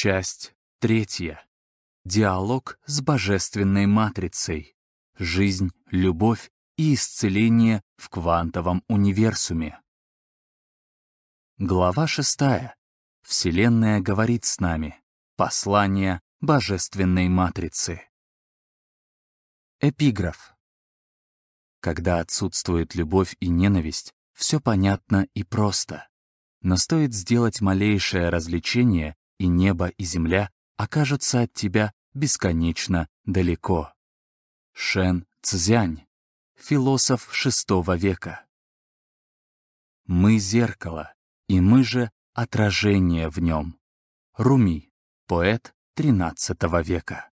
Часть третья. Диалог с божественной матрицей. Жизнь, любовь и исцеление в квантовом универсуме. Глава шестая. Вселенная говорит с нами. Послание божественной матрицы. Эпиграф. Когда отсутствует любовь и ненависть, все понятно и просто. Но стоит сделать малейшее развлечение, и небо, и земля окажутся от тебя бесконечно далеко. Шен Цзянь, философ VI века. Мы — зеркало, и мы же — отражение в нем. Руми, поэт XIII века.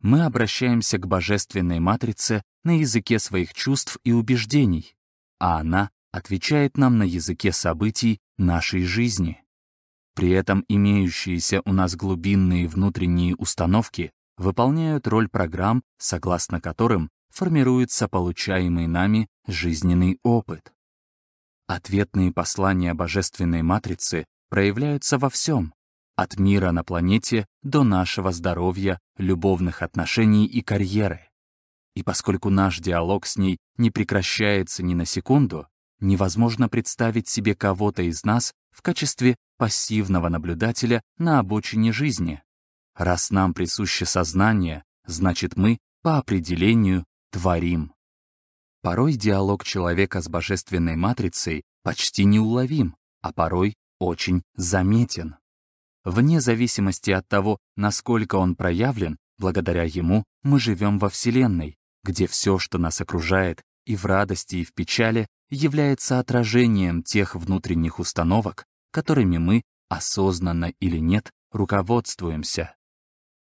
Мы обращаемся к божественной матрице на языке своих чувств и убеждений, а она отвечает нам на языке событий нашей жизни. При этом имеющиеся у нас глубинные внутренние установки выполняют роль программ, согласно которым формируется получаемый нами жизненный опыт. Ответные послания Божественной Матрицы проявляются во всем, от мира на планете до нашего здоровья, любовных отношений и карьеры. И поскольку наш диалог с ней не прекращается ни на секунду, невозможно представить себе кого-то из нас в качестве пассивного наблюдателя на обочине жизни. Раз нам присуще сознание, значит мы, по определению, творим. Порой диалог человека с божественной матрицей почти неуловим, а порой очень заметен. Вне зависимости от того, насколько он проявлен, благодаря ему мы живем во Вселенной, где все, что нас окружает, и в радости, и в печали, является отражением тех внутренних установок, которыми мы, осознанно или нет, руководствуемся.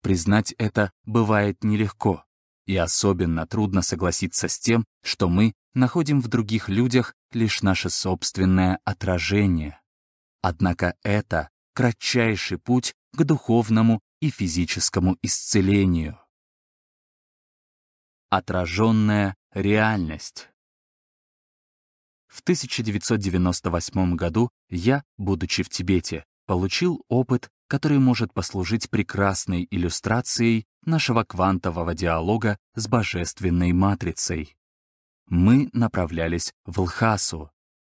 Признать это бывает нелегко, и особенно трудно согласиться с тем, что мы находим в других людях лишь наше собственное отражение. Однако это кратчайший путь к духовному и физическому исцелению. Отраженная реальность. В 1998 году я, будучи в Тибете, получил опыт, который может послужить прекрасной иллюстрацией нашего квантового диалога с божественной матрицей. Мы направлялись в Лхасу.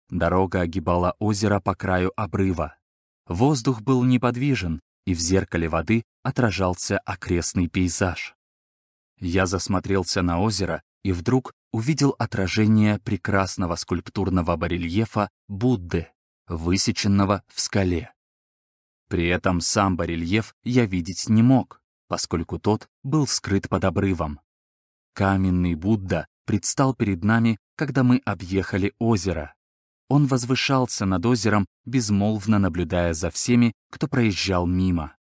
Дорога огибала озеро по краю обрыва. Воздух был неподвижен, и в зеркале воды отражался окрестный пейзаж. Я засмотрелся на озеро и вдруг увидел отражение прекрасного скульптурного барельефа Будды, высеченного в скале. При этом сам барельеф я видеть не мог, поскольку тот был скрыт под обрывом. Каменный Будда предстал перед нами, когда мы объехали озеро. Он возвышался над озером, безмолвно наблюдая за всеми, кто проезжал мимо.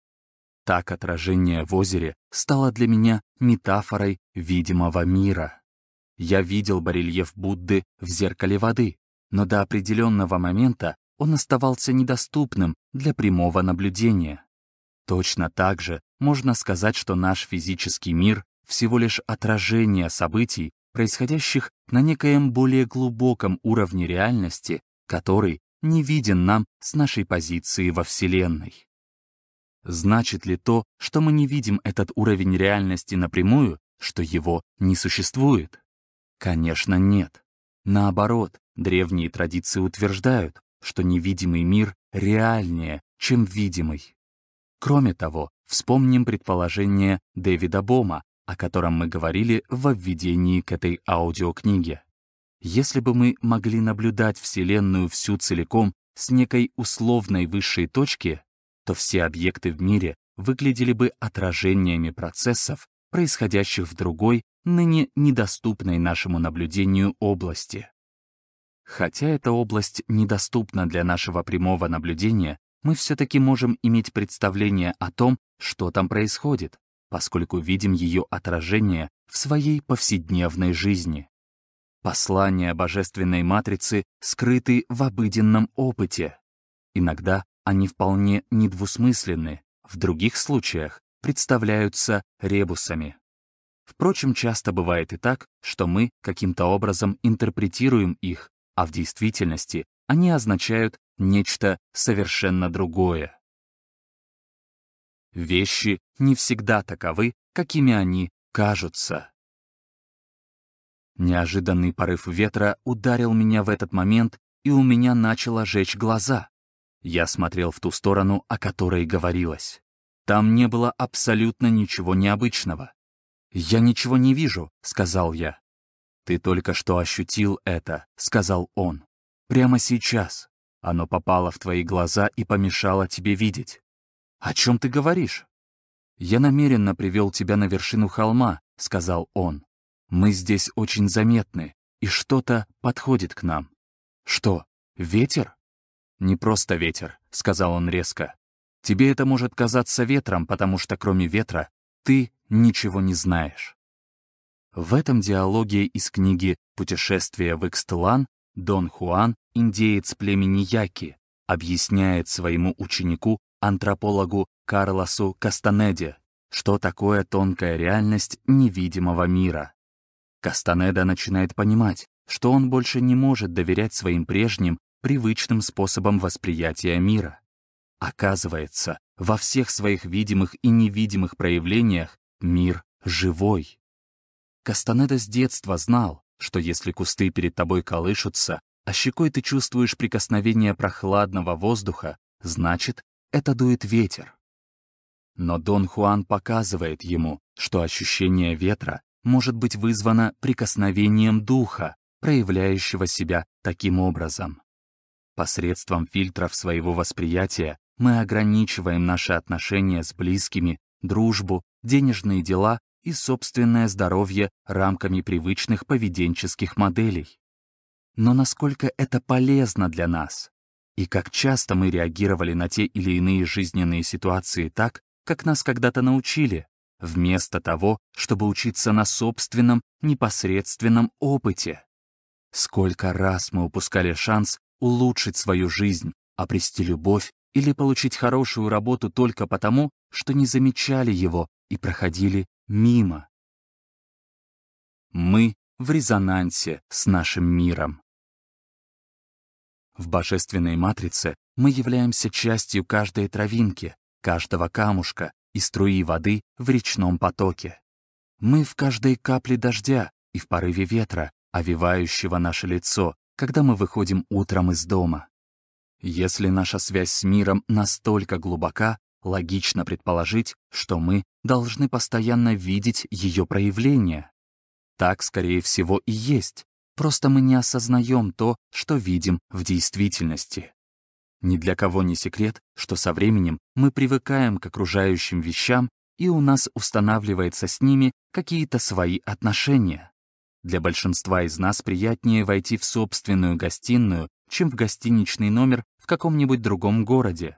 Так отражение в озере стало для меня метафорой видимого мира. Я видел барельеф Будды в зеркале воды, но до определенного момента он оставался недоступным для прямого наблюдения. Точно так же можно сказать, что наш физический мир всего лишь отражение событий, происходящих на некоем более глубоком уровне реальности, который не виден нам с нашей позиции во Вселенной. Значит ли то, что мы не видим этот уровень реальности напрямую, что его не существует? Конечно, нет. Наоборот, древние традиции утверждают, что невидимый мир реальнее, чем видимый. Кроме того, вспомним предположение Дэвида Бома, о котором мы говорили в введении к этой аудиокниге. Если бы мы могли наблюдать Вселенную всю целиком с некой условной высшей точки, то все объекты в мире выглядели бы отражениями процессов, происходящих в другой, ныне недоступной нашему наблюдению области. Хотя эта область недоступна для нашего прямого наблюдения, мы все-таки можем иметь представление о том, что там происходит, поскольку видим ее отражение в своей повседневной жизни. Послания Божественной Матрицы скрыты в обыденном опыте. Иногда они вполне недвусмысленны, в других случаях представляются ребусами. Впрочем, часто бывает и так, что мы каким-то образом интерпретируем их, а в действительности они означают нечто совершенно другое. Вещи не всегда таковы, какими они кажутся. Неожиданный порыв ветра ударил меня в этот момент, и у меня начало жечь глаза. Я смотрел в ту сторону, о которой говорилось. Там не было абсолютно ничего необычного. «Я ничего не вижу», — сказал я. «Ты только что ощутил это», — сказал он. «Прямо сейчас. Оно попало в твои глаза и помешало тебе видеть. О чем ты говоришь?» «Я намеренно привел тебя на вершину холма», — сказал он. «Мы здесь очень заметны, и что-то подходит к нам». «Что, ветер?» «Не просто ветер», — сказал он резко. «Тебе это может казаться ветром, потому что кроме ветра ты ничего не знаешь». В этом диалоге из книги «Путешествие в Икстлан» Дон Хуан, индеец племени Яки, объясняет своему ученику, антропологу Карлосу Кастанеде, что такое тонкая реальность невидимого мира. Кастанеда начинает понимать, что он больше не может доверять своим прежним, привычным способам восприятия мира. Оказывается, во всех своих видимых и невидимых проявлениях мир живой. Кастанеда с детства знал, что если кусты перед тобой колышутся, а щекой ты чувствуешь прикосновение прохладного воздуха, значит, это дует ветер. Но Дон Хуан показывает ему, что ощущение ветра может быть вызвано прикосновением духа, проявляющего себя таким образом. Посредством фильтров своего восприятия мы ограничиваем наши отношения с близкими, дружбу, денежные дела и собственное здоровье рамками привычных поведенческих моделей. Но насколько это полезно для нас? И как часто мы реагировали на те или иные жизненные ситуации так, как нас когда-то научили, вместо того, чтобы учиться на собственном непосредственном опыте? Сколько раз мы упускали шанс улучшить свою жизнь, обрести любовь или получить хорошую работу только потому, что не замечали его и проходили мимо. Мы в резонансе с нашим миром. В божественной матрице мы являемся частью каждой травинки, каждого камушка и струи воды в речном потоке. Мы в каждой капле дождя и в порыве ветра, овивающего наше лицо, когда мы выходим утром из дома. Если наша связь с миром настолько глубока, логично предположить, что мы должны постоянно видеть ее проявление. Так, скорее всего, и есть, просто мы не осознаем то, что видим в действительности. Ни для кого не секрет, что со временем мы привыкаем к окружающим вещам, и у нас устанавливается с ними какие-то свои отношения. Для большинства из нас приятнее войти в собственную гостиную, чем в гостиничный номер в каком-нибудь другом городе.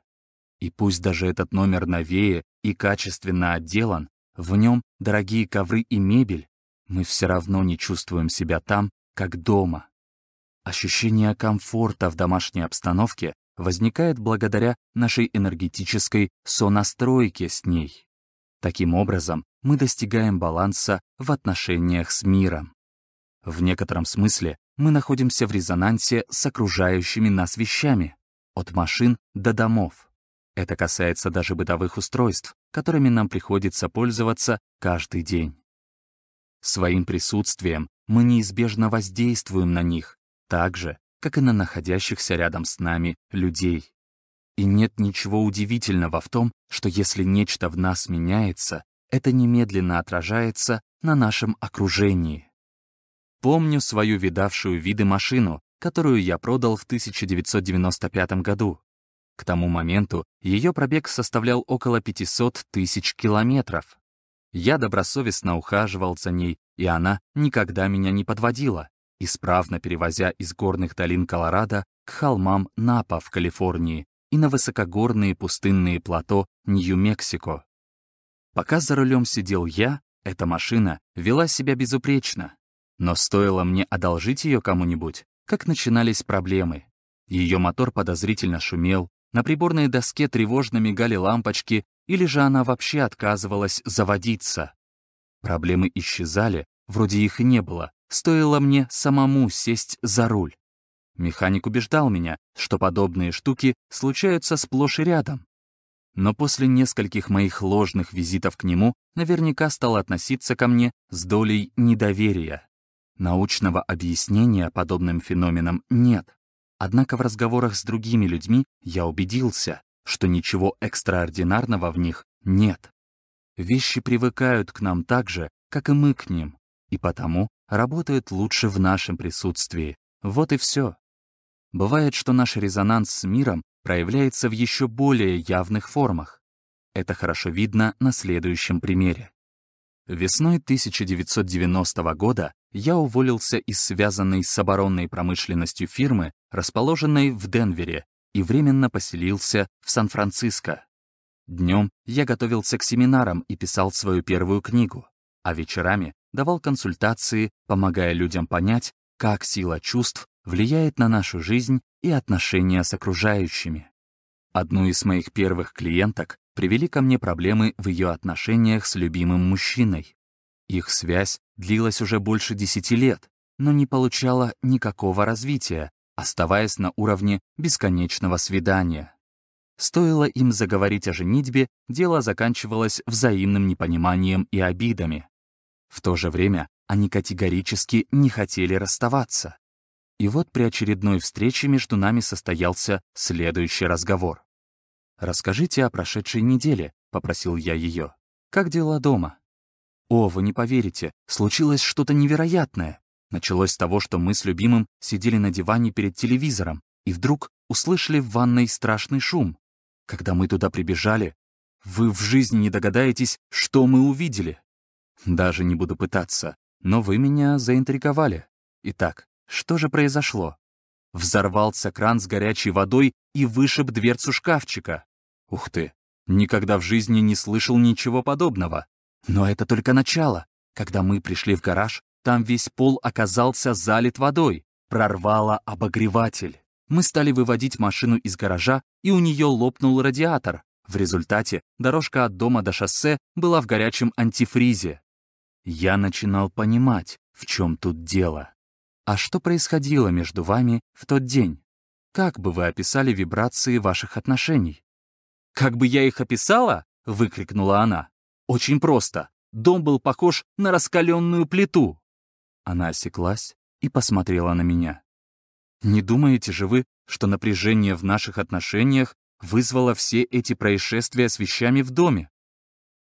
И пусть даже этот номер новее и качественно отделан, в нем дорогие ковры и мебель, мы все равно не чувствуем себя там, как дома. Ощущение комфорта в домашней обстановке возникает благодаря нашей энергетической сонастройке с ней. Таким образом, мы достигаем баланса в отношениях с миром. В некотором смысле мы находимся в резонансе с окружающими нас вещами, от машин до домов. Это касается даже бытовых устройств, которыми нам приходится пользоваться каждый день. Своим присутствием мы неизбежно воздействуем на них, так же, как и на находящихся рядом с нами людей. И нет ничего удивительного в том, что если нечто в нас меняется, это немедленно отражается на нашем окружении. Помню свою видавшую виды машину, которую я продал в 1995 году. К тому моменту ее пробег составлял около 500 тысяч километров. Я добросовестно ухаживал за ней, и она никогда меня не подводила, исправно перевозя из горных долин Колорадо к холмам Напа в Калифорнии и на высокогорные пустынные плато Нью-Мексико. Пока за рулем сидел я, эта машина вела себя безупречно. Но стоило мне одолжить ее кому-нибудь, как начинались проблемы. Ее мотор подозрительно шумел, на приборной доске тревожно мигали лампочки, или же она вообще отказывалась заводиться. Проблемы исчезали, вроде их и не было, стоило мне самому сесть за руль. Механик убеждал меня, что подобные штуки случаются сплошь и рядом. но после нескольких моих ложных визитов к нему наверняка стал относиться ко мне с долей недоверия. Научного объяснения подобным феноменам нет. Однако в разговорах с другими людьми я убедился, что ничего экстраординарного в них нет. Вещи привыкают к нам так же, как и мы к ним, и потому работают лучше в нашем присутствии. Вот и все. Бывает, что наш резонанс с миром проявляется в еще более явных формах. Это хорошо видно на следующем примере. Весной 1990 года я уволился из связанной с оборонной промышленностью фирмы, расположенной в Денвере, и временно поселился в Сан-Франциско. Днем я готовился к семинарам и писал свою первую книгу, а вечерами давал консультации, помогая людям понять, как сила чувств влияет на нашу жизнь и отношения с окружающими. Одну из моих первых клиенток привели ко мне проблемы в ее отношениях с любимым мужчиной. Их связь длилась уже больше десяти лет, но не получала никакого развития, оставаясь на уровне бесконечного свидания. Стоило им заговорить о женитьбе, дело заканчивалось взаимным непониманием и обидами. В то же время они категорически не хотели расставаться. И вот при очередной встрече между нами состоялся следующий разговор. «Расскажите о прошедшей неделе», — попросил я ее. «Как дела дома?» «О, вы не поверите, случилось что-то невероятное. Началось с того, что мы с любимым сидели на диване перед телевизором и вдруг услышали в ванной страшный шум. Когда мы туда прибежали, вы в жизни не догадаетесь, что мы увидели. Даже не буду пытаться, но вы меня заинтриговали. Итак, что же произошло? Взорвался кран с горячей водой и вышиб дверцу шкафчика. Ух ты, никогда в жизни не слышал ничего подобного. Но это только начало. Когда мы пришли в гараж, там весь пол оказался залит водой. Прорвало обогреватель. Мы стали выводить машину из гаража, и у нее лопнул радиатор. В результате дорожка от дома до шоссе была в горячем антифризе. Я начинал понимать, в чем тут дело. А что происходило между вами в тот день? Как бы вы описали вибрации ваших отношений? «Как бы я их описала?» — выкрикнула она. Очень просто. Дом был похож на раскаленную плиту. Она осеклась и посмотрела на меня. Не думаете же вы, что напряжение в наших отношениях вызвало все эти происшествия с вещами в доме?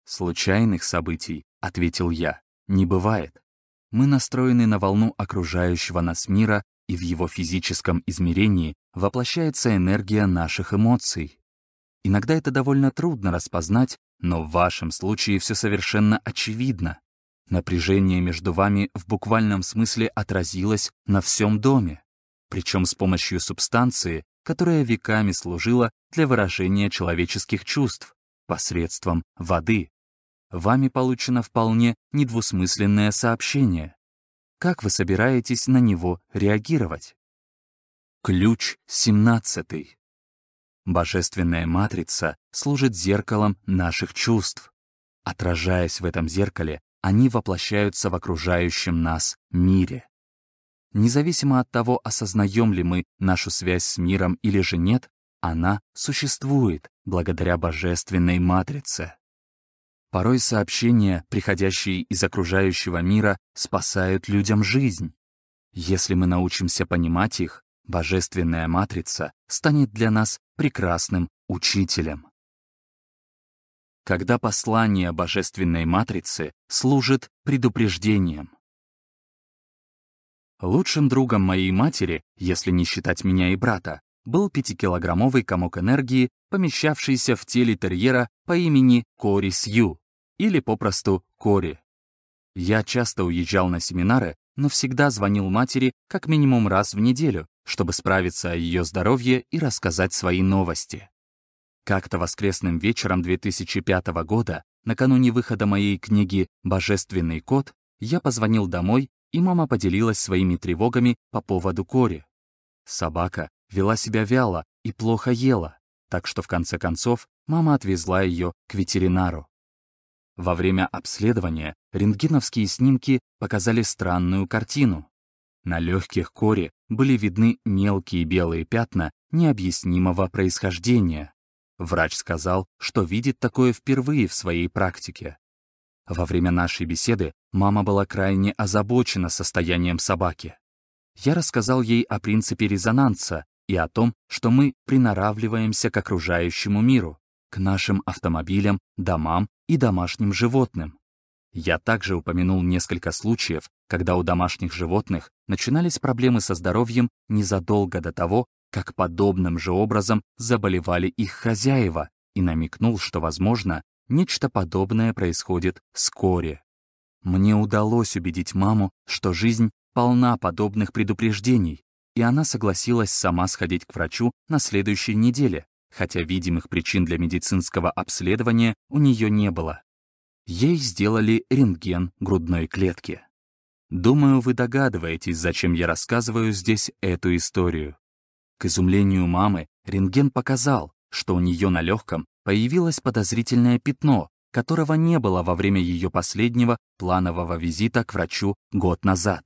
Случайных событий, ответил я, не бывает. Мы настроены на волну окружающего нас мира, и в его физическом измерении воплощается энергия наших эмоций. Иногда это довольно трудно распознать, но в вашем случае все совершенно очевидно. Напряжение между вами в буквальном смысле отразилось на всем доме, причем с помощью субстанции, которая веками служила для выражения человеческих чувств, посредством воды. Вами получено вполне недвусмысленное сообщение. Как вы собираетесь на него реагировать? Ключ 17. Божественная матрица служит зеркалом наших чувств. Отражаясь в этом зеркале, они воплощаются в окружающем нас мире. Независимо от того, осознаем ли мы нашу связь с миром или же нет, она существует благодаря божественной матрице. Порой сообщения, приходящие из окружающего мира, спасают людям жизнь. Если мы научимся понимать их, Божественная матрица станет для нас прекрасным учителем. Когда послание Божественной матрицы служит предупреждением. Лучшим другом моей матери, если не считать меня и брата, был пятикилограммовый комок энергии, помещавшийся в теле терьера по имени Кори Сью, или попросту Кори. Я часто уезжал на семинары, но всегда звонил матери как минимум раз в неделю, чтобы справиться о ее здоровье и рассказать свои новости. Как-то воскресным вечером 2005 года, накануне выхода моей книги «Божественный кот», я позвонил домой, и мама поделилась своими тревогами по поводу Кори. Собака вела себя вяло и плохо ела, так что в конце концов мама отвезла ее к ветеринару. Во время обследования рентгеновские снимки показали странную картину. На легких коре были видны мелкие белые пятна необъяснимого происхождения. Врач сказал, что видит такое впервые в своей практике. Во время нашей беседы мама была крайне озабочена состоянием собаки. Я рассказал ей о принципе резонанса и о том, что мы приноравливаемся к окружающему миру, к нашим автомобилям, домам и домашним животным. Я также упомянул несколько случаев, когда у домашних животных начинались проблемы со здоровьем незадолго до того, как подобным же образом заболевали их хозяева, и намекнул, что, возможно, нечто подобное происходит вскоре. Мне удалось убедить маму, что жизнь полна подобных предупреждений, и она согласилась сама сходить к врачу на следующей неделе, хотя видимых причин для медицинского обследования у нее не было. Ей сделали рентген грудной клетки. Думаю, вы догадываетесь, зачем я рассказываю здесь эту историю. К изумлению мамы, рентген показал, что у нее на легком появилось подозрительное пятно, которого не было во время ее последнего планового визита к врачу год назад.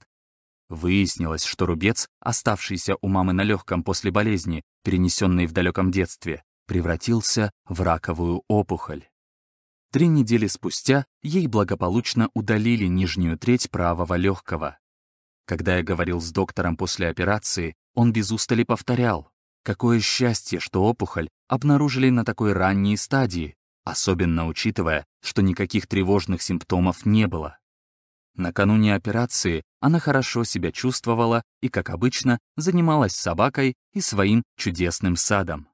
Выяснилось, что рубец, оставшийся у мамы на легком после болезни, перенесенный в далеком детстве, превратился в раковую опухоль. Три недели спустя ей благополучно удалили нижнюю треть правого легкого. Когда я говорил с доктором после операции, он без устали повторял, какое счастье, что опухоль обнаружили на такой ранней стадии, особенно учитывая, что никаких тревожных симптомов не было. Накануне операции она хорошо себя чувствовала и, как обычно, занималась собакой и своим чудесным садом.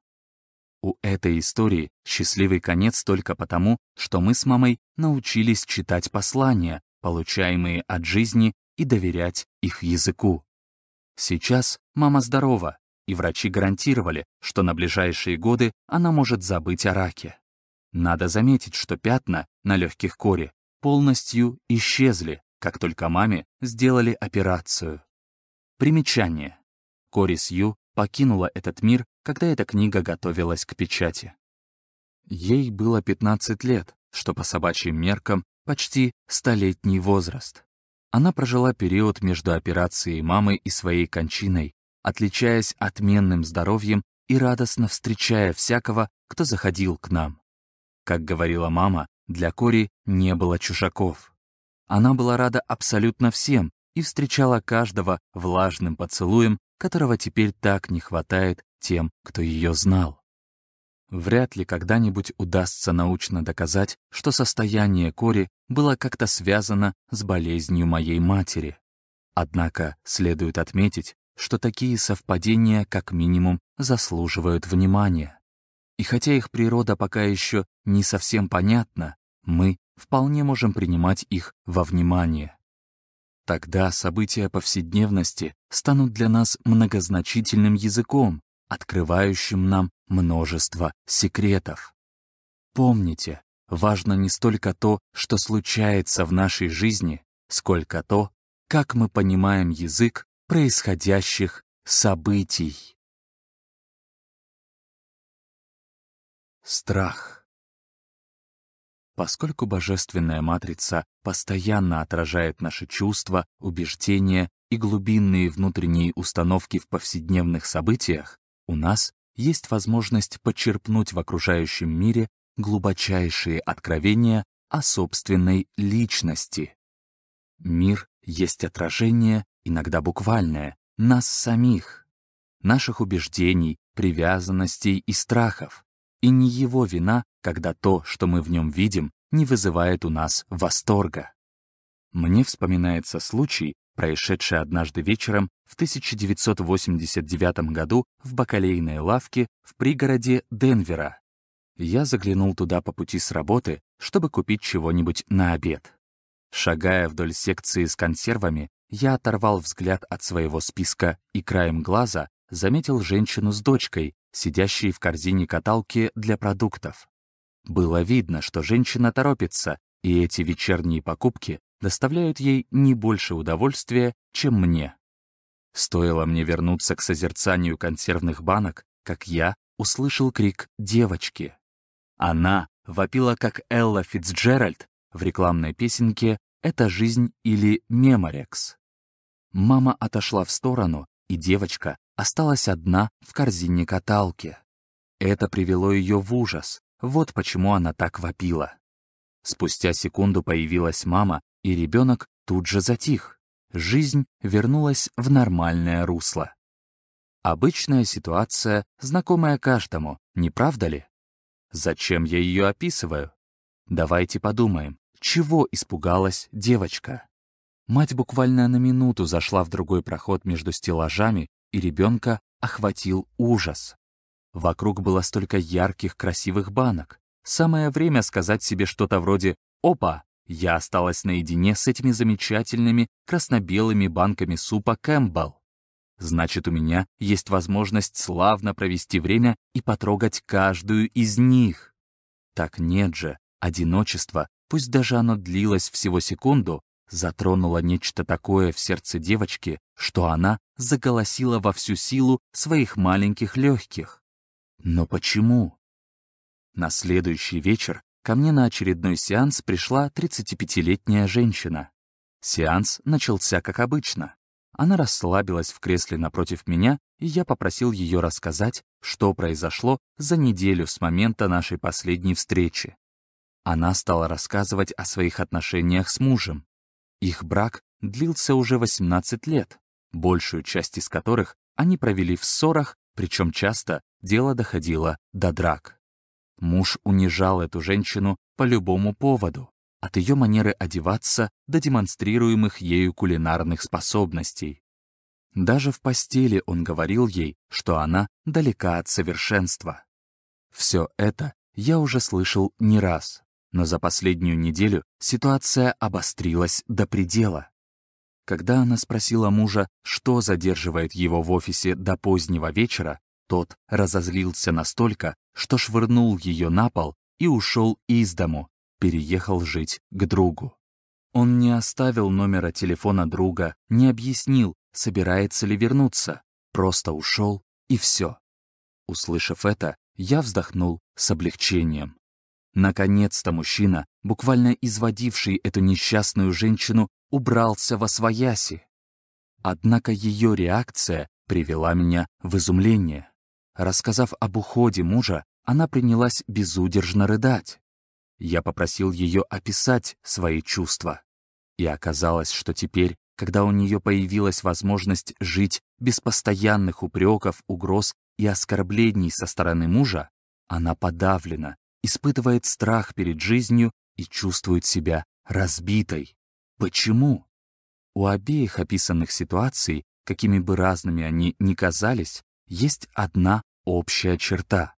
У этой истории счастливый конец только потому, что мы с мамой научились читать послания, получаемые от жизни, и доверять их языку. Сейчас мама здорова, и врачи гарантировали, что на ближайшие годы она может забыть о раке. Надо заметить, что пятна на легких коре полностью исчезли, как только маме сделали операцию. Примечание. Кори Сью покинула этот мир, когда эта книга готовилась к печати. Ей было 15 лет, что по собачьим меркам почти столетний возраст. Она прожила период между операцией мамы и своей кончиной, отличаясь отменным здоровьем и радостно встречая всякого, кто заходил к нам. Как говорила мама, для Кори не было чужаков. Она была рада абсолютно всем и встречала каждого влажным поцелуем которого теперь так не хватает тем, кто ее знал. Вряд ли когда-нибудь удастся научно доказать, что состояние Кори было как-то связано с болезнью моей матери. Однако следует отметить, что такие совпадения как минимум заслуживают внимания. И хотя их природа пока еще не совсем понятна, мы вполне можем принимать их во внимание. Тогда события повседневности станут для нас многозначительным языком, открывающим нам множество секретов. Помните, важно не столько то, что случается в нашей жизни, сколько то, как мы понимаем язык происходящих событий. Страх. Поскольку божественная матрица постоянно отражает наши чувства, убеждения и глубинные внутренние установки в повседневных событиях, у нас есть возможность подчерпнуть в окружающем мире глубочайшие откровения о собственной личности. Мир есть отражение, иногда буквальное, нас самих, наших убеждений, привязанностей и страхов. И не его вина, когда то, что мы в нем видим, не вызывает у нас восторга. Мне вспоминается случай, происшедший однажды вечером в 1989 году в бакалейной лавке в пригороде Денвера. Я заглянул туда по пути с работы, чтобы купить чего-нибудь на обед. Шагая вдоль секции с консервами, я оторвал взгляд от своего списка и краем глаза заметил женщину с дочкой, сидящей в корзине каталки для продуктов. Было видно, что женщина торопится, и эти вечерние покупки доставляют ей не больше удовольствия, чем мне. Стоило мне вернуться к созерцанию консервных банок, как я услышал крик девочки. Она вопила, как Элла Фицджеральд в рекламной песенке «Это жизнь» или «Меморекс». Мама отошла в сторону, и девочка осталась одна в корзине каталки. Это привело ее в ужас. Вот почему она так вопила. Спустя секунду появилась мама, и ребенок тут же затих. Жизнь вернулась в нормальное русло. Обычная ситуация, знакомая каждому, не правда ли? Зачем я ее описываю? Давайте подумаем, чего испугалась девочка? Мать буквально на минуту зашла в другой проход между стеллажами, и ребенка охватил ужас. Вокруг было столько ярких, красивых банок. Самое время сказать себе что-то вроде «Опа, я осталась наедине с этими замечательными красно-белыми банками супа Кэмпбелл. Значит, у меня есть возможность славно провести время и потрогать каждую из них. Так нет же, одиночество, пусть даже оно длилось всего секунду, затронуло нечто такое в сердце девочки, что она заголосила во всю силу своих маленьких легких. Но почему? На следующий вечер ко мне на очередной сеанс пришла 35-летняя женщина. Сеанс начался как обычно. Она расслабилась в кресле напротив меня, и я попросил ее рассказать, что произошло за неделю с момента нашей последней встречи. Она стала рассказывать о своих отношениях с мужем, их брак длился уже 18 лет, большую часть из которых они провели в ссорах, причем часто дело доходило до драк. Муж унижал эту женщину по любому поводу, от ее манеры одеваться до демонстрируемых ею кулинарных способностей. Даже в постели он говорил ей, что она далека от совершенства. Все это я уже слышал не раз. Но за последнюю неделю ситуация обострилась до предела. Когда она спросила мужа, что задерживает его в офисе до позднего вечера, тот разозлился настолько, что швырнул ее на пол и ушел из дому, переехал жить к другу. Он не оставил номера телефона друга, не объяснил, собирается ли вернуться, просто ушел и все. Услышав это, я вздохнул с облегчением. Наконец-то мужчина, буквально изводивший эту несчастную женщину, убрался во свояси. Однако ее реакция привела меня в изумление. Рассказав об уходе мужа, она принялась безудержно рыдать. Я попросил ее описать свои чувства. И оказалось, что теперь, когда у нее появилась возможность жить без постоянных упреков, угроз и оскорблений со стороны мужа, она подавлена испытывает страх перед жизнью и чувствует себя разбитой. Почему? У обеих описанных ситуаций, какими бы разными они ни казались, есть одна общая черта.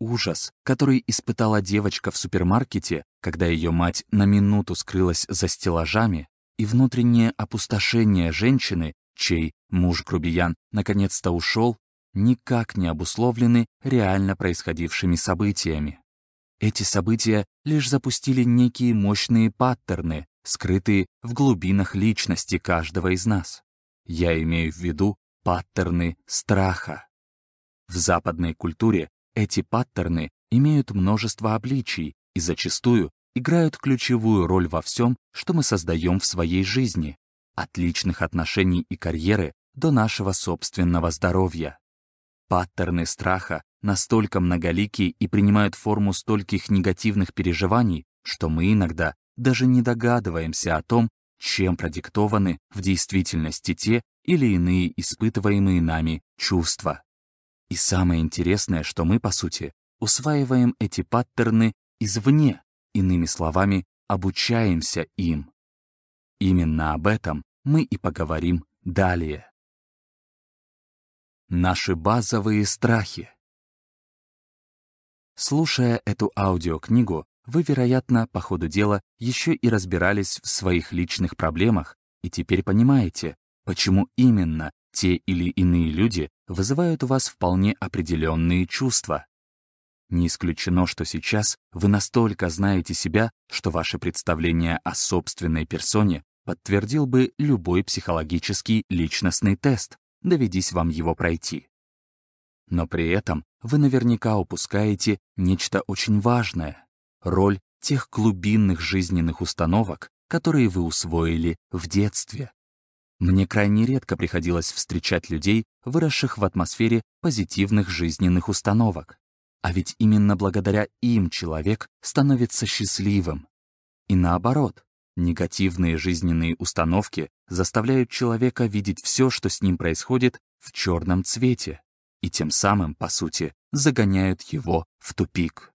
Ужас, который испытала девочка в супермаркете, когда ее мать на минуту скрылась за стеллажами, и внутреннее опустошение женщины, чей муж-грубиян наконец-то ушел, никак не обусловлены реально происходившими событиями. Эти события лишь запустили некие мощные паттерны, скрытые в глубинах личности каждого из нас. Я имею в виду паттерны страха. В западной культуре эти паттерны имеют множество обличий и зачастую играют ключевую роль во всем, что мы создаем в своей жизни, от личных отношений и карьеры до нашего собственного здоровья. Паттерны страха настолько многоликие и принимают форму стольких негативных переживаний, что мы иногда даже не догадываемся о том, чем продиктованы в действительности те или иные испытываемые нами чувства. И самое интересное, что мы, по сути, усваиваем эти паттерны извне, иными словами, обучаемся им. Именно об этом мы и поговорим далее. Наши базовые страхи. Слушая эту аудиокнигу, вы, вероятно, по ходу дела еще и разбирались в своих личных проблемах и теперь понимаете, почему именно те или иные люди вызывают у вас вполне определенные чувства. Не исключено, что сейчас вы настолько знаете себя, что ваше представление о собственной персоне подтвердил бы любой психологический личностный тест доведись вам его пройти. Но при этом вы наверняка упускаете нечто очень важное — роль тех глубинных жизненных установок, которые вы усвоили в детстве. Мне крайне редко приходилось встречать людей, выросших в атмосфере позитивных жизненных установок. А ведь именно благодаря им человек становится счастливым. И наоборот, негативные жизненные установки заставляют человека видеть все, что с ним происходит, в черном цвете, и тем самым, по сути, загоняют его в тупик.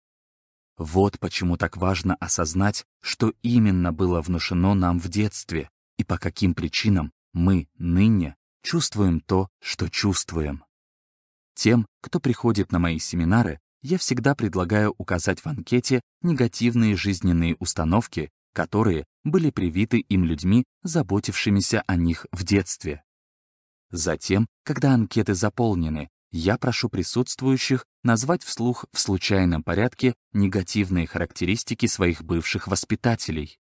Вот почему так важно осознать, что именно было внушено нам в детстве и по каким причинам мы ныне чувствуем то, что чувствуем. Тем, кто приходит на мои семинары, я всегда предлагаю указать в анкете негативные жизненные установки, которые были привиты им людьми, заботившимися о них в детстве. Затем, когда анкеты заполнены, я прошу присутствующих назвать вслух в случайном порядке негативные характеристики своих бывших воспитателей.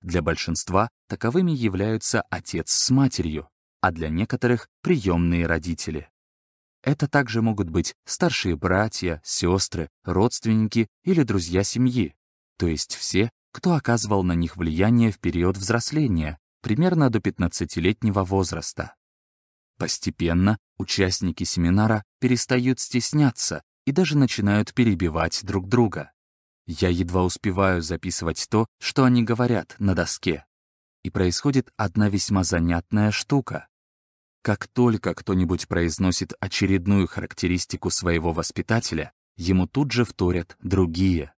Для большинства таковыми являются отец с матерью, а для некоторых — приемные родители. Это также могут быть старшие братья, сестры, родственники или друзья семьи, то есть все, кто оказывал на них влияние в период взросления, примерно до 15-летнего возраста. Постепенно участники семинара перестают стесняться и даже начинают перебивать друг друга. Я едва успеваю записывать то, что они говорят на доске. И происходит одна весьма занятная штука. Как только кто-нибудь произносит очередную характеристику своего воспитателя, ему тут же вторят другие.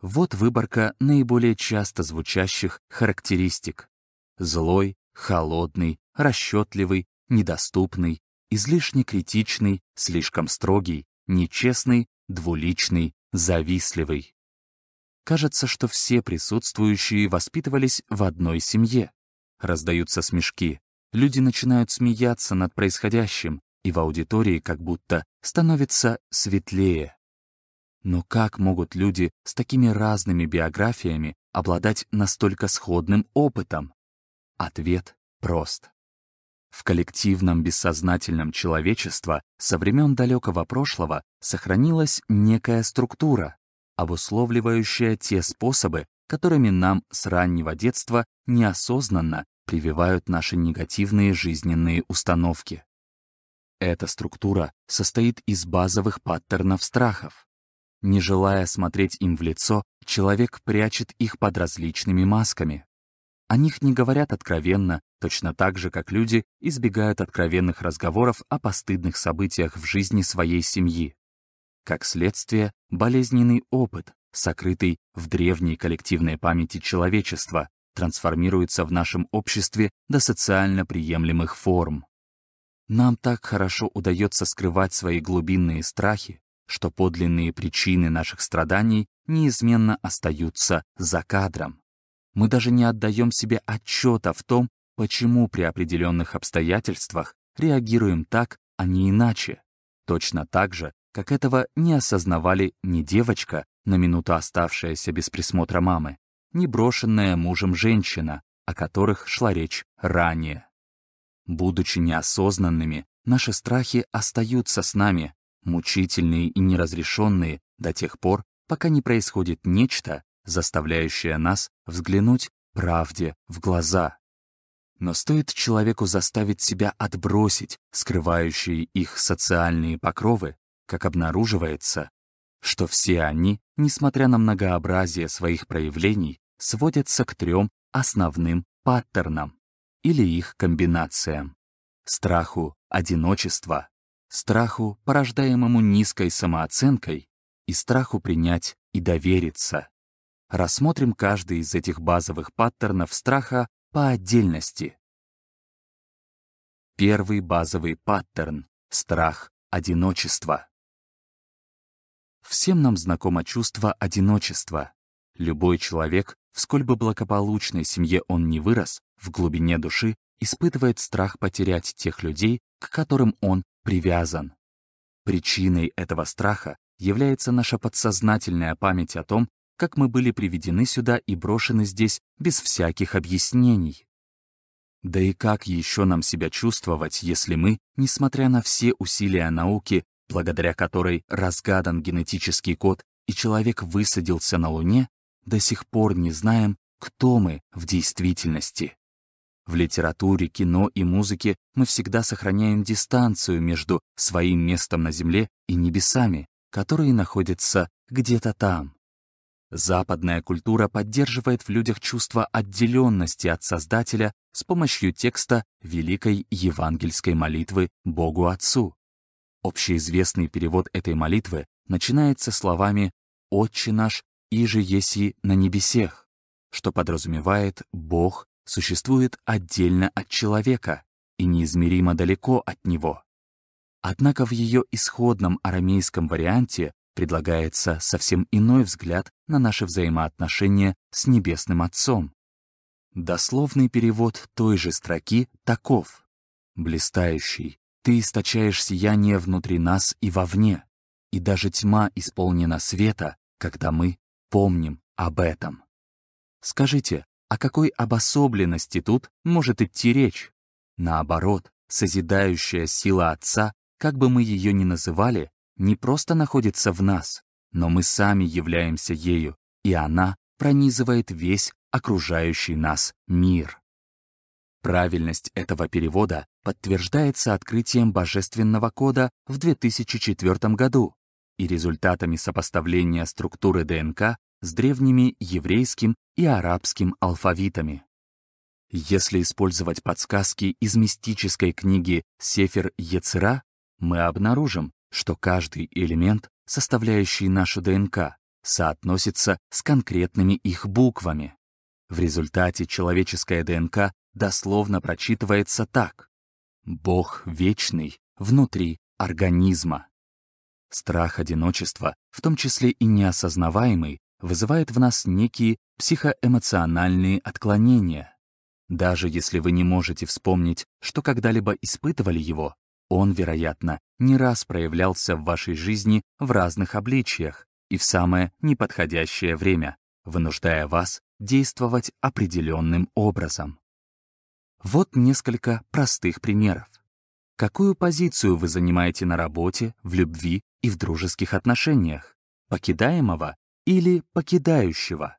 Вот выборка наиболее часто звучащих характеристик. Злой, холодный, расчетливый, недоступный, излишне критичный, слишком строгий, нечестный, двуличный, завистливый. Кажется, что все присутствующие воспитывались в одной семье. Раздаются смешки, Люди начинают смеяться над происходящим, и в аудитории как будто становится светлее. Но как могут люди с такими разными биографиями обладать настолько сходным опытом? Ответ прост. В коллективном бессознательном человечества со времен далекого прошлого сохранилась некая структура, обусловливающая те способы, которыми нам с раннего детства неосознанно прививают наши негативные жизненные установки. Эта структура состоит из базовых паттернов страхов. Не желая смотреть им в лицо, человек прячет их под различными масками. О них не говорят откровенно, точно так же, как люди избегают откровенных разговоров о постыдных событиях в жизни своей семьи. Как следствие, болезненный опыт, сокрытый в древней коллективной памяти человечества, трансформируется в нашем обществе до социально приемлемых форм. Нам так хорошо удается скрывать свои глубинные страхи, что подлинные причины наших страданий неизменно остаются за кадром. Мы даже не отдаем себе отчета в том, почему при определенных обстоятельствах реагируем так, а не иначе. Точно так же, как этого не осознавали ни девочка, на минуту оставшаяся без присмотра мамы, не брошенная мужем женщина, о которых шла речь ранее. Будучи неосознанными, наши страхи остаются с нами, мучительные и неразрешенные до тех пор, пока не происходит нечто, заставляющее нас взглянуть правде в глаза. Но стоит человеку заставить себя отбросить скрывающие их социальные покровы, как обнаруживается, что все они, несмотря на многообразие своих проявлений, сводятся к трем основным паттернам или их комбинациям. Страху одиночества, страху, порождаемому низкой самооценкой, и страху принять и довериться. Рассмотрим каждый из этих базовых паттернов страха по отдельности. Первый базовый паттерн — страх одиночества. Всем нам знакомо чувство одиночества. Любой человек, в сколь бы благополучной семье он не вырос, в глубине души испытывает страх потерять тех людей, к которым он привязан. Причиной этого страха является наша подсознательная память о том, как мы были приведены сюда и брошены здесь без всяких объяснений. Да и как еще нам себя чувствовать, если мы, несмотря на все усилия науки, благодаря которой разгадан генетический код и человек высадился на Луне, до сих пор не знаем, кто мы в действительности. В литературе, кино и музыке мы всегда сохраняем дистанцию между своим местом на Земле и небесами, которые находятся где-то там. Западная культура поддерживает в людях чувство отделенности от Создателя с помощью текста великой евангельской молитвы Богу Отцу. Общеизвестный перевод этой молитвы начинается словами «Отче наш, иже еси на небесех», что подразумевает «Бог существует отдельно от человека и неизмеримо далеко от него». Однако в ее исходном арамейском варианте предлагается совсем иной взгляд на наши взаимоотношения с Небесным Отцом. Дословный перевод той же строки таков. «Блистающий, ты источаешь сияние внутри нас и вовне, и даже тьма исполнена света, когда мы помним об этом». Скажите, о какой обособленности тут может идти речь? Наоборот, созидающая сила Отца, как бы мы ее ни называли, не просто находится в нас, но мы сами являемся ею, и она пронизывает весь окружающий нас мир. Правильность этого перевода подтверждается открытием божественного кода в 2004 году и результатами сопоставления структуры ДНК с древними еврейским и арабским алфавитами. Если использовать подсказки из мистической книги «Сефер Ецера», мы обнаружим, что каждый элемент, составляющий нашу ДНК, соотносится с конкретными их буквами. В результате человеческая ДНК дословно прочитывается так. Бог вечный внутри организма. Страх одиночества, в том числе и неосознаваемый, вызывает в нас некие психоэмоциональные отклонения. Даже если вы не можете вспомнить, что когда-либо испытывали его, он, вероятно, не раз проявлялся в вашей жизни в разных обличиях и в самое неподходящее время, вынуждая вас действовать определенным образом. Вот несколько простых примеров. Какую позицию вы занимаете на работе, в любви и в дружеских отношениях? Покидаемого или покидающего?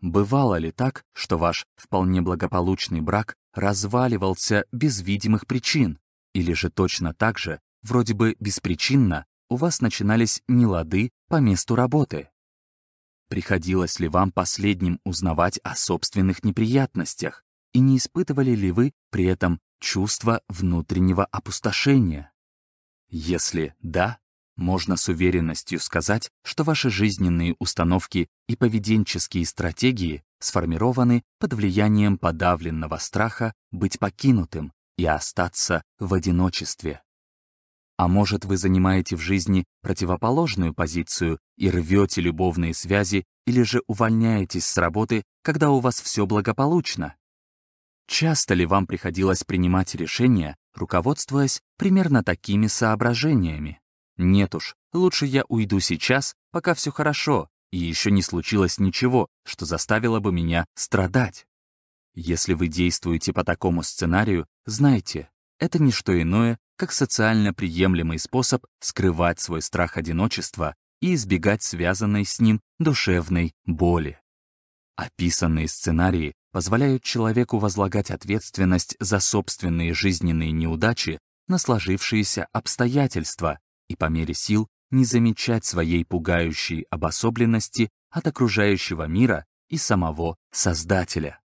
Бывало ли так, что ваш вполне благополучный брак разваливался без видимых причин, или же точно так же, вроде бы беспричинно, у вас начинались нелады по месту работы? Приходилось ли вам последним узнавать о собственных неприятностях, и не испытывали ли вы при этом чувство внутреннего опустошения? Если да, можно с уверенностью сказать, что ваши жизненные установки и поведенческие стратегии сформированы под влиянием подавленного страха быть покинутым, и остаться в одиночестве. А может, вы занимаете в жизни противоположную позицию и рвете любовные связи или же увольняетесь с работы, когда у вас все благополучно? Часто ли вам приходилось принимать решения, руководствуясь примерно такими соображениями? Нет уж, лучше я уйду сейчас, пока все хорошо, и еще не случилось ничего, что заставило бы меня страдать. Если вы действуете по такому сценарию, знайте, это не что иное, как социально приемлемый способ скрывать свой страх одиночества и избегать связанной с ним душевной боли. Описанные сценарии позволяют человеку возлагать ответственность за собственные жизненные неудачи на сложившиеся обстоятельства и по мере сил не замечать своей пугающей обособленности от окружающего мира и самого Создателя.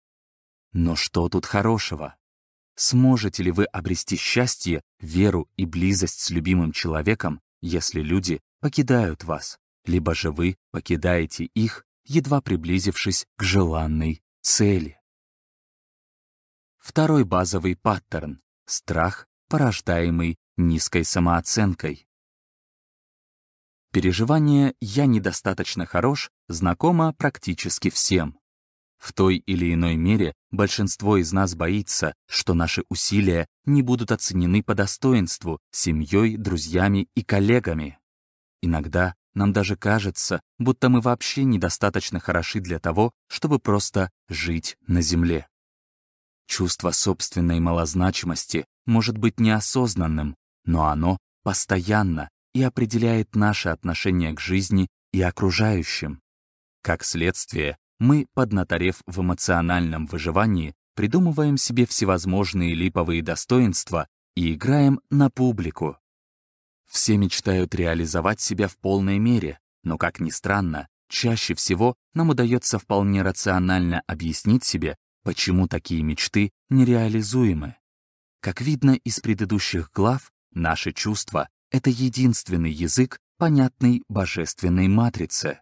Но что тут хорошего? Сможете ли вы обрести счастье, веру и близость с любимым человеком, если люди покидают вас, либо же вы покидаете их, едва приблизившись к желанной цели? Второй базовый паттерн — страх, порождаемый низкой самооценкой. Переживание «я недостаточно хорош» знакомо практически всем. В той или иной мере большинство из нас боится, что наши усилия не будут оценены по достоинству семьей, друзьями и коллегами. Иногда нам даже кажется, будто мы вообще недостаточно хороши для того, чтобы просто жить на земле. Чувство собственной малозначимости может быть неосознанным, но оно постоянно и определяет наше отношение к жизни и окружающим. Как следствие, мы, поднаторев в эмоциональном выживании, придумываем себе всевозможные липовые достоинства и играем на публику. Все мечтают реализовать себя в полной мере, но, как ни странно, чаще всего нам удается вполне рационально объяснить себе, почему такие мечты нереализуемы. Как видно из предыдущих глав, наши чувства — это единственный язык, понятный божественной матрице.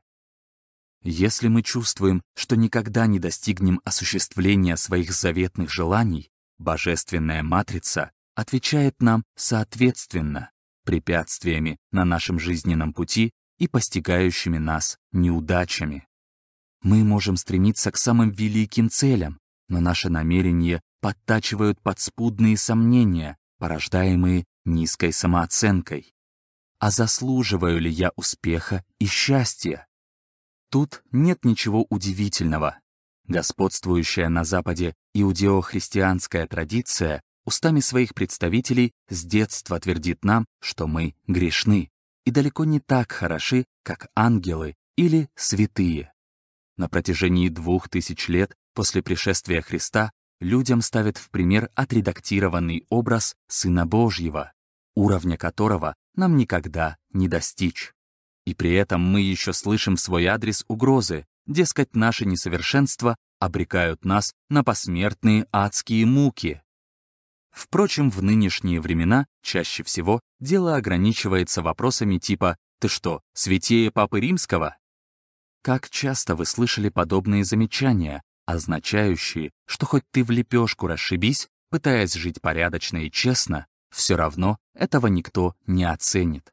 Если мы чувствуем, что никогда не достигнем осуществления своих заветных желаний, божественная матрица отвечает нам соответственно, препятствиями на нашем жизненном пути и постигающими нас неудачами. Мы можем стремиться к самым великим целям, но наши намерения подтачивают подспудные сомнения, порождаемые низкой самооценкой. А заслуживаю ли я успеха и счастья? Тут нет ничего удивительного. Господствующая на Западе иудео-христианская традиция устами своих представителей с детства твердит нам, что мы грешны и далеко не так хороши, как ангелы или святые. На протяжении двух тысяч лет после пришествия Христа людям ставят в пример отредактированный образ Сына Божьего, уровня которого нам никогда не достичь. И при этом мы еще слышим свой адрес угрозы, дескать, наши несовершенства обрекают нас на посмертные адские муки. Впрочем, в нынешние времена чаще всего дело ограничивается вопросами типа «Ты что, святее Папы Римского?» Как часто вы слышали подобные замечания, означающие, что хоть ты в лепешку расшибись, пытаясь жить порядочно и честно, все равно этого никто не оценит.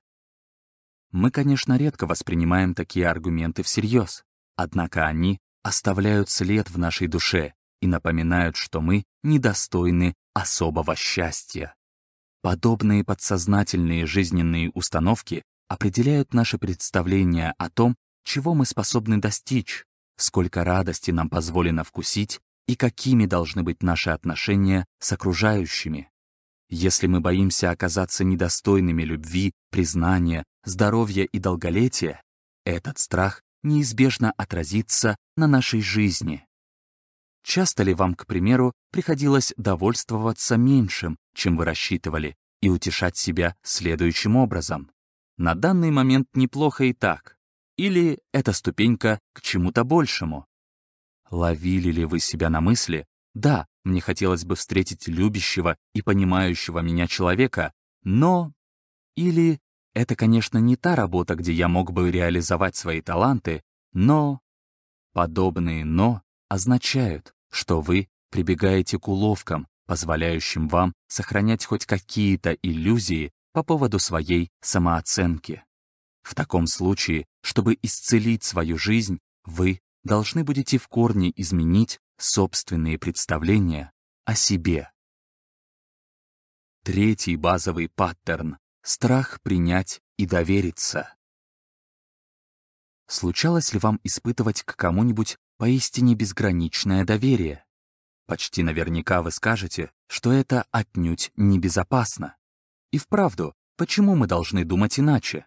Мы, конечно, редко воспринимаем такие аргументы всерьез, однако они оставляют след в нашей душе и напоминают, что мы недостойны особого счастья. Подобные подсознательные жизненные установки определяют наше представление о том, чего мы способны достичь, сколько радости нам позволено вкусить и какими должны быть наши отношения с окружающими. Если мы боимся оказаться недостойными любви, признания, здоровья и долголетия, этот страх неизбежно отразится на нашей жизни. Часто ли вам, к примеру, приходилось довольствоваться меньшим, чем вы рассчитывали, и утешать себя следующим образом? На данный момент неплохо и так. Или это ступенька к чему-то большему? Ловили ли вы себя на мысли, да, мне хотелось бы встретить любящего и понимающего меня человека, но... Или это, конечно, не та работа, где я мог бы реализовать свои таланты, но... Подобные «но» означают, что вы прибегаете к уловкам, позволяющим вам сохранять хоть какие-то иллюзии по поводу своей самооценки. В таком случае, чтобы исцелить свою жизнь, вы должны будете в корне изменить собственные представления о себе. Третий базовый паттерн — страх принять и довериться. Случалось ли вам испытывать к кому-нибудь поистине безграничное доверие? Почти наверняка вы скажете, что это отнюдь небезопасно. И вправду, почему мы должны думать иначе?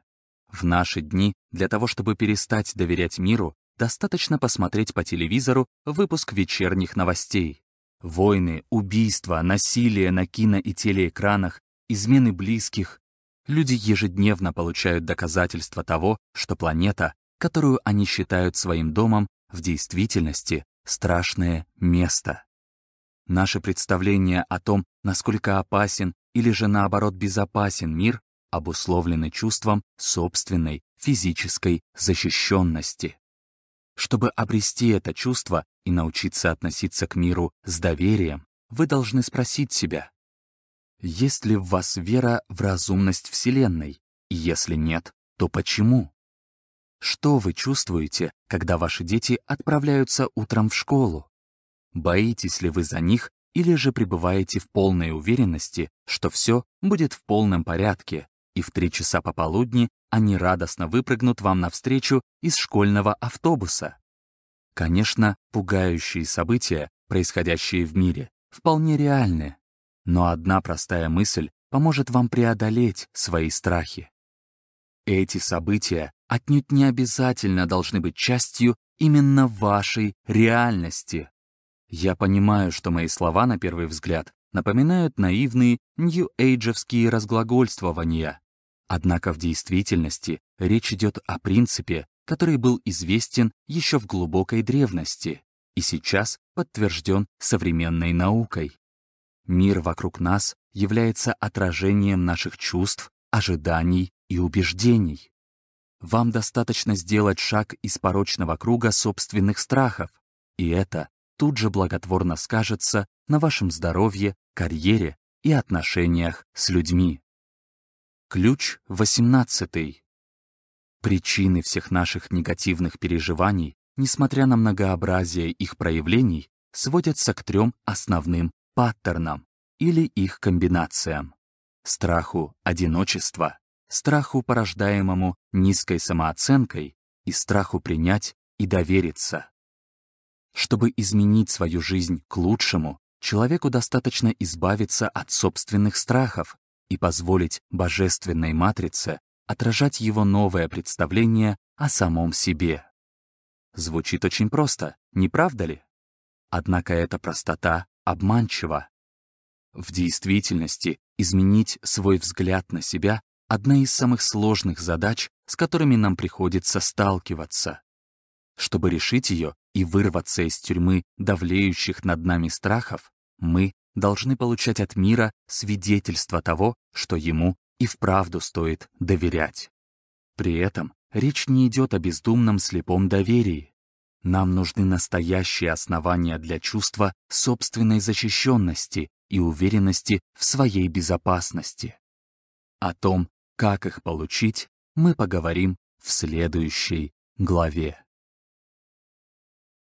В наши дни для того, чтобы перестать доверять миру, достаточно посмотреть по телевизору выпуск вечерних новостей. Войны, убийства, насилие на кино и телеэкранах, измены близких. Люди ежедневно получают доказательства того, что планета, которую они считают своим домом, в действительности страшное место. Наше представление о том, насколько опасен или же наоборот безопасен мир, обусловлены чувством собственной физической защищенности. Чтобы обрести это чувство и научиться относиться к миру с доверием, вы должны спросить себя, есть ли в вас вера в разумность Вселенной, и если нет, то почему? Что вы чувствуете, когда ваши дети отправляются утром в школу? Боитесь ли вы за них или же пребываете в полной уверенности, что все будет в полном порядке, и в три часа пополудни они радостно выпрыгнут вам навстречу из школьного автобуса. Конечно, пугающие события, происходящие в мире, вполне реальны. Но одна простая мысль поможет вам преодолеть свои страхи. Эти события отнюдь не обязательно должны быть частью именно вашей реальности. Я понимаю, что мои слова, на первый взгляд, напоминают наивные нью-эйджевские разглагольствования. Однако в действительности речь идет о принципе, который был известен еще в глубокой древности и сейчас подтвержден современной наукой. Мир вокруг нас является отражением наших чувств, ожиданий и убеждений. Вам достаточно сделать шаг из порочного круга собственных страхов, и это тут же благотворно скажется на вашем здоровье, карьере и отношениях с людьми. Ключ 18. Причины всех наших негативных переживаний, несмотря на многообразие их проявлений, сводятся к трем основным паттернам или их комбинациям. Страху одиночества, страху, порождаемому низкой самооценкой, и страху принять и довериться. Чтобы изменить свою жизнь к лучшему, человеку достаточно избавиться от собственных страхов и позволить божественной матрице отражать его новое представление о самом себе. Звучит очень просто, не правда ли? Однако эта простота обманчива. В действительности изменить свой взгляд на себя — одна из самых сложных задач, с которыми нам приходится сталкиваться. Чтобы решить ее и вырваться из тюрьмы давлеющих над нами страхов, мы должны получать от мира свидетельство того, что ему и вправду стоит доверять. При этом речь не идет о бездумном слепом доверии. Нам нужны настоящие основания для чувства собственной защищенности и уверенности в своей безопасности. О том, как их получить, мы поговорим в следующей главе.